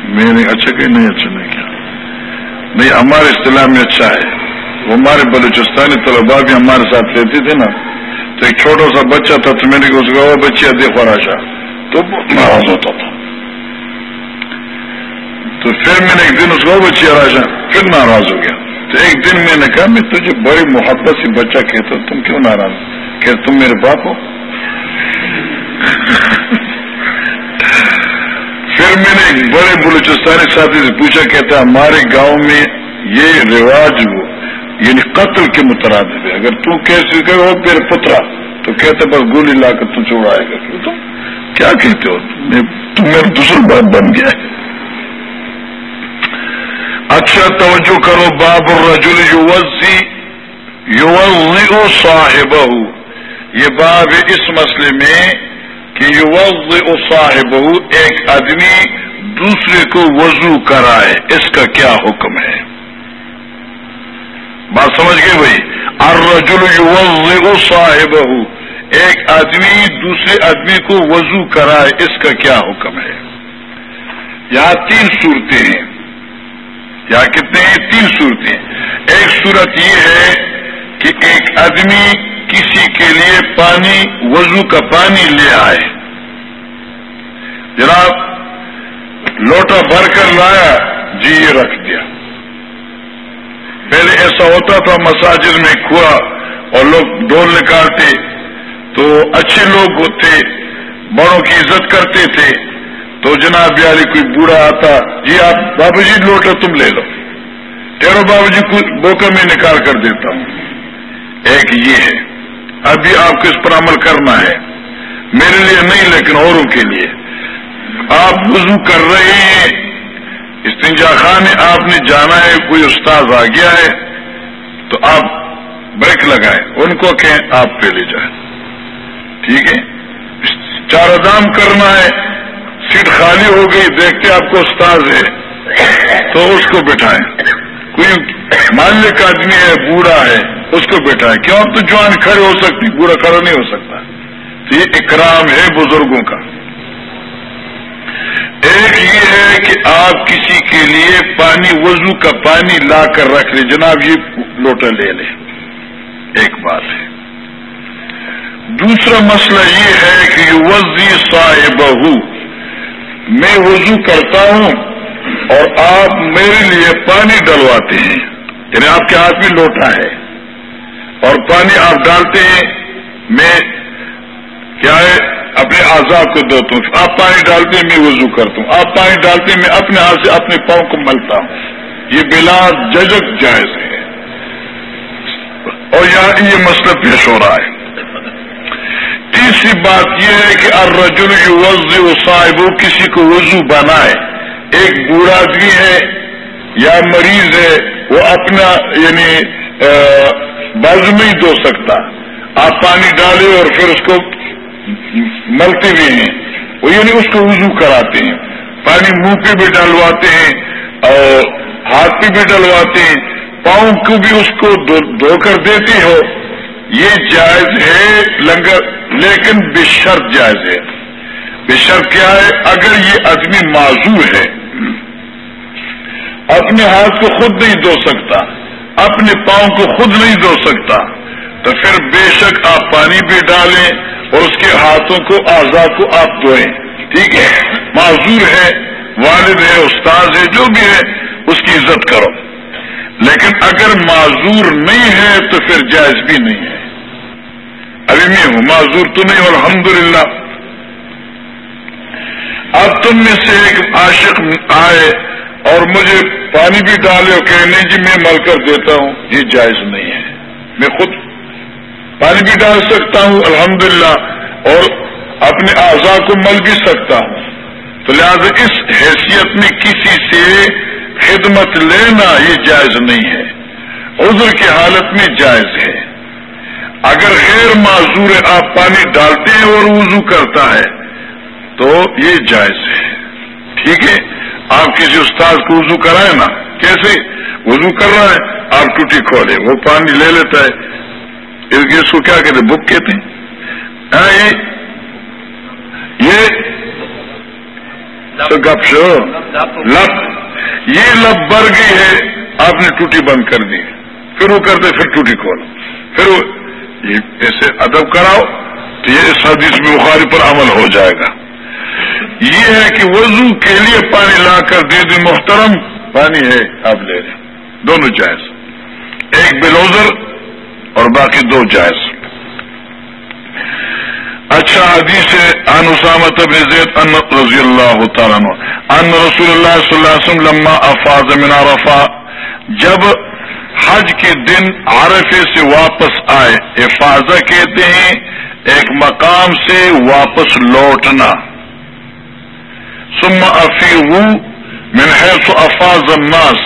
میں نے اچھا کہ نہیں اچھا نہیں کیا۔ نہیں، ہمارے اصطلاح میں اچھا ہے۔ وہ ہمارے بلوچستانی طلبا بھی ہمارے ساتھ رہتے تھے نا۔ تو ایک چھوٹا سا بچہ تھا تو میں نے اس کا بچہ دیکھو راشا تو ناراض ہوتا تھا۔ تو پھر میں نے ایک دن اس کو بچی راجا، پھر ناراض ہو گیا۔ تو ایک دن میں نے کہا، میں تجھے بڑی محبت سے بچہ کہتا تم کیوں ناراض؟ کہ تم میرے باپ ہو۔ پھر میں نے ایک بڑے بلوچستانی ساتھی سے پوچھا، کہتا ہمارے گاؤں میں یہ رواج ہو یعنی قتل کے مترادف ہے۔ اگر تو کیسے کہ میرے پترا، تو کہتے بس گولی لا کر تو چھوڑائے گا۔ تم کیا کہتے ہو؟ تم میرا دوسرا بات بن گیا۔ اچھا توجہ کرو۔ باب الرجل یوزی یوزی صاحب یہ باب اس مسئلے میں کہ یوزی صاحب ایک آدمی دوسرے کو وضو کرائے۔ اس کا کیا حکم ہے؟ بات سمجھ گئے بھائی؟ الرجل یوزع صاحب ایک آدمی دوسرے آدمی کو وضو کرائے، اس کا کیا حکم ہے؟ یہاں تین صورتیں ہیں۔ یہاں کتنے ہیں؟ تین صورتیں۔ ایک صورت یہ ہے کہ ایک آدمی کسی کے لیے پانی، وضو کا پانی لے آئے۔ جناب، لوٹا بھر کر لایا جی یہ رکھ دیا۔ پہلے ایسا ہوتا تھا مساجد میں کھوا اور لوگ ڈول نکالتے تو اچھے لوگ ہوتے، بڑوں کی عزت کرتے تھے۔ تو جناب یاری کوئی بوڑھا آتا جی آپ بابو جی لوٹا تم لے لو۔ ٹیرو بابو جی کو بوکا میں نکال کر دیتا ہوں۔ ایک یہ ہے، ابھی آپ کو اس پر عمل کرنا ہے۔ میرے لیے نہیں، لیکن اوروں کے لیے۔ آپ وضو کر رہے ہیں۔ استنجا خان آپ نے جانا ہے، کوئی استاد آ گیا ہے، تو آپ بریک لگائیں، ان کو کہیں آپ پہ لے جائیں۔ ٹھیک ہے؟ چار دام کرنا ہے، سیٹ خالی ہو گئی، دیکھتے آپ کو استاد ہے، تو اس کو بٹھائیں۔ کوئی مالک آدمی ہے، بوڑھا ہے، اس کو بٹھائیں۔ کیوں؟ تو جوان کھڑے ہو سکتی بوڑھا کھڑا نہیں ہو سکتا۔ تو یہ اکرام ہے بزرگوں کا۔ ایک یہ ہے کہ آپ کسی کے لیے پانی، وضو کا پانی لا کر رکھ لیں۔ جناب، یہ لوٹا لے لیں۔ ایک بات ہے۔ دوسرا مسئلہ یہ ہے کہ وزی صاحب میں وضو کرتا ہوں اور آپ میرے لیے پانی ڈلواتے ہیں۔ یعنی آپ کے ہاتھ میں لوٹا ہے اور پانی آپ ڈالتے ہیں۔ میں کیا ہے؟ اپنے آزاد کو دیتا ہوں آپ پانی ڈالتے ہیں، میں وضو کرتا ہوں۔ آپ پانی ڈالتے ہیں، میں اپنے ہاتھ سے اپنے پاؤں کو ملتا ہوں۔ یہ بلا ججک جائز ہے۔ اور یہاں یہ مسئلہ پیش ہو رہا ہے۔ تیسری بات یہ ہے کہ ارجن وضو صاحب کسی کو وضو بنائے۔ ایک بوڑھا آدمی ہے یا مریض ہے، وہ اپنا یعنی بازو نہیں دھو سکتا۔ آپ پانی ڈالے اور پھر اس کو ملتے بھی ہیں۔ وہ یعنی اس کو وضو کراتے ہیں۔ پانی منہ پہ بھی ڈلواتے ہیں اور ہاتھ پہ بھی ڈلواتے ہیں۔ پاؤں کو بھی اس کو دھو کر دیتے ہو۔ یہ جائز ہے لنگر، لیکن بے شرط جائز ہے۔ بے شرط کیا ہے؟ اگر یہ آدمی معذور ہے۔ اپنے ہاتھ کو خود نہیں دھو سکتا۔ اپنے پاؤں کو خود نہیں دھو سکتا۔ تو پھر بے شک آپ پانی بھی ڈالیں۔ اور اس کے ہاتھوں کو آزاد کو آپ دھوئیں۔ ٹھیک ہے؟ معذور ہے، والد ہے استاد ہے، جو بھی ہے، اس کی عزت کرو۔ لیکن اگر معذور نہیں ہے تو پھر جائز بھی نہیں ہے۔ ابھی میں ہوں، معذور تو نہیں اور الحمد للہ اب تم میں سے ایک عاشق آئے اور مجھے پانی بھی ڈالے اور کہ نہیں جی میں مل کر دیتا ہوں۔ یہ جائز نہیں ہے۔ میں خود پانی بھی ڈال سکتا ہوں، الحمدللہ، اور اپنے اعضاء کو مل بھی سکتا ہوں۔ تو لہذا اس حیثیت میں کسی سے خدمت لینا یہ جائز نہیں ہے۔ عذر کی حالت میں جائز ہے۔ اگر غیر معذور آپ پانی ڈالتے ہیں اور وضو کرتا ہے، تو یہ جائز ہے۔ ٹھیک ہے؟ آپ کسی استاد کو وضو کرائے نا، کیسے؟ وضو کر رہا ہے، آپ ٹوٹی کھولے، وہ پانی لے لیتا ہے۔ اس کو کیا کہتے بک کہتے ہیں۔ ہاں جی۔ یہ گپ شو۔ لب۔ یہ لب بر گئی ہے۔ آپ نے ٹوٹی بند کر دی۔ پھر وہ کرتے پھر ٹوٹی کھولو۔ پھر وہ ادب کراؤ تو یہ اس حدیث میں بخاری پر عمل ہو جائے گا۔ یہ ہے کہ وضو کے لیے پانی لا کر دے دیں، محترم۔ پانی ہے، آپ لے لیں۔ دونوں جائز۔ ایک بلوزر اور باقی دو جائز۔ اچھا حدیث ان اسامت بن زید ان رضی اللہ تعالیٰ ان رسول اللہ صلی اللہ علیہ وسلم لما افاظ من عرفہ۔ جب حج کے دن عرفے سے واپس آئے افاظہ کہتے ہیں، ایک مقام سے واپس لوٹنا۔ ثم افیغو من حیث افاظ الناس۔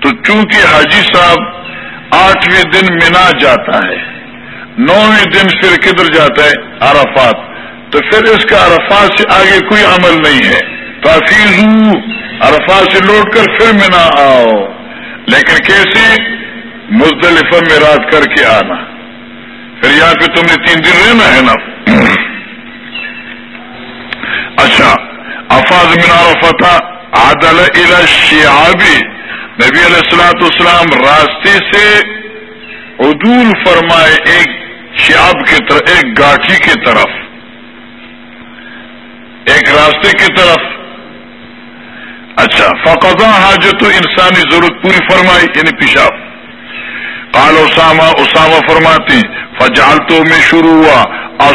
تو چونکہ حاجی صاحب آٹھویں دن منا جاتا ہے۔ نویں دن پھر کدھر جاتا ہے؟ عرفات۔ تو پھر اس کا عرفات سے آگے کوئی عمل نہیں ہے۔ تو افیزو عرفات سے لوٹ کر پھر منا آؤ۔ لیکن کیسے؟ مزدلفہ میں رات کر کے آنا۔ پھر یہاں پہ تم نے تین دن رہنا ہے نا؟ اچھا افاظ من عرفہ عدل الى شیابی نبی علیہ السلاۃ السلام راستے سے عدول فرمائے ایک شیاب کی طرف، ایک گاٹھی کی طرف، ایک راستے کی طرف۔ اچھا فقضا حاجت تو انسانی ضرورت پوری فرمائی یعنی پیشاب۔ قال اسامہ اسامہ فرماتی فجالتوں میں شروع ہوا اور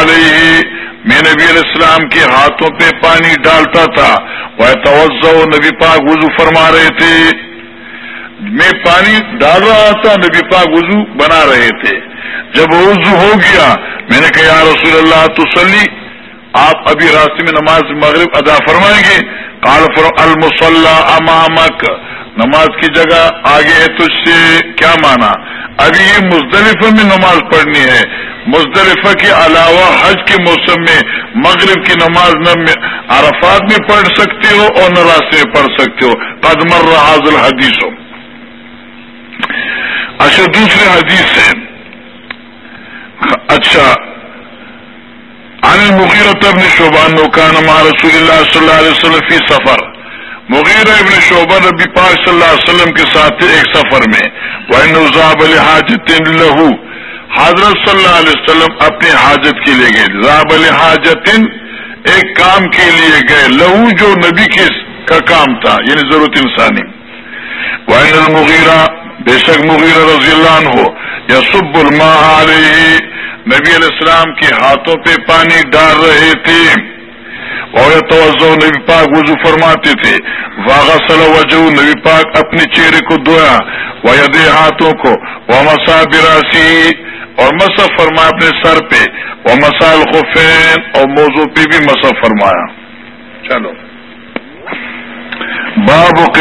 علیہ میں نبی علیہ السلام کے ہاتھوں پہ پانی ڈالتا تھا۔ وہ توجہ نبی پاک وضو فرما رہے تھے۔ میں پانی ڈال رہا تھا، نبی پاک وضو بنا رہے تھے۔ جب وضو ہو گیا، میں نے کہا رسول اللہ، تسلی۔ آپ ابھی راستے میں نماز مغرب ادا فرمائیں گے۔ کال المسلح امامک۔ نماز کی جگہ آگے ہے تجھ سے۔ کیا مانا؟ ابھی یہ مزدلفہ میں نماز پڑھنی ہے۔ مزدلفہ کے علاوہ حج کے موسم میں، مغرب کی نماز نہ عرفات میں پڑھ سکتے ہو اور نہ راستے میں پڑھ سکتے ہو۔ قدمر رحاظ الحدیث. ہو اچھا دوسرے حدیث ہے۔ اچھا عن المغیرت ابن شعبان نوکان مع رسول اللہ صلی اللہ علیہ وسلم فی سفر۔ مغیر ابن شعبان نبی پاک صلی اللہ علیہ وسلم کے ساتھ ایک سفر میں۔ وہ نظاب علی حاجت لہو حضرت صلی اللہ علیہ وسلم اپنے حاجت کے لیے گئے۔ زاب علی حاجت ایک کام کے لیے گئے۔ لہو جو نبی کے کا کام تھا یعنی ضرورت انسانی۔ وہ المغیرہ بے شک مغیر رضی اللہ عنہ یا سب الماء علیہ نبی علیہ السلام کے ہاتھوں پہ پانی ڈال رہے تھے۔ اور توجہ نبی پاک وضو فرماتے تھے۔ واغ وجہ نبی پاک اپنے چہرے کو دھویا وہ دے ہاتھوں کو وہ مسا براسی اور مسا فرمایا اپنے سر پہ وہ مسال خفین اور موضوع پہ بھی مسا فرمایا۔ چلو۔ باب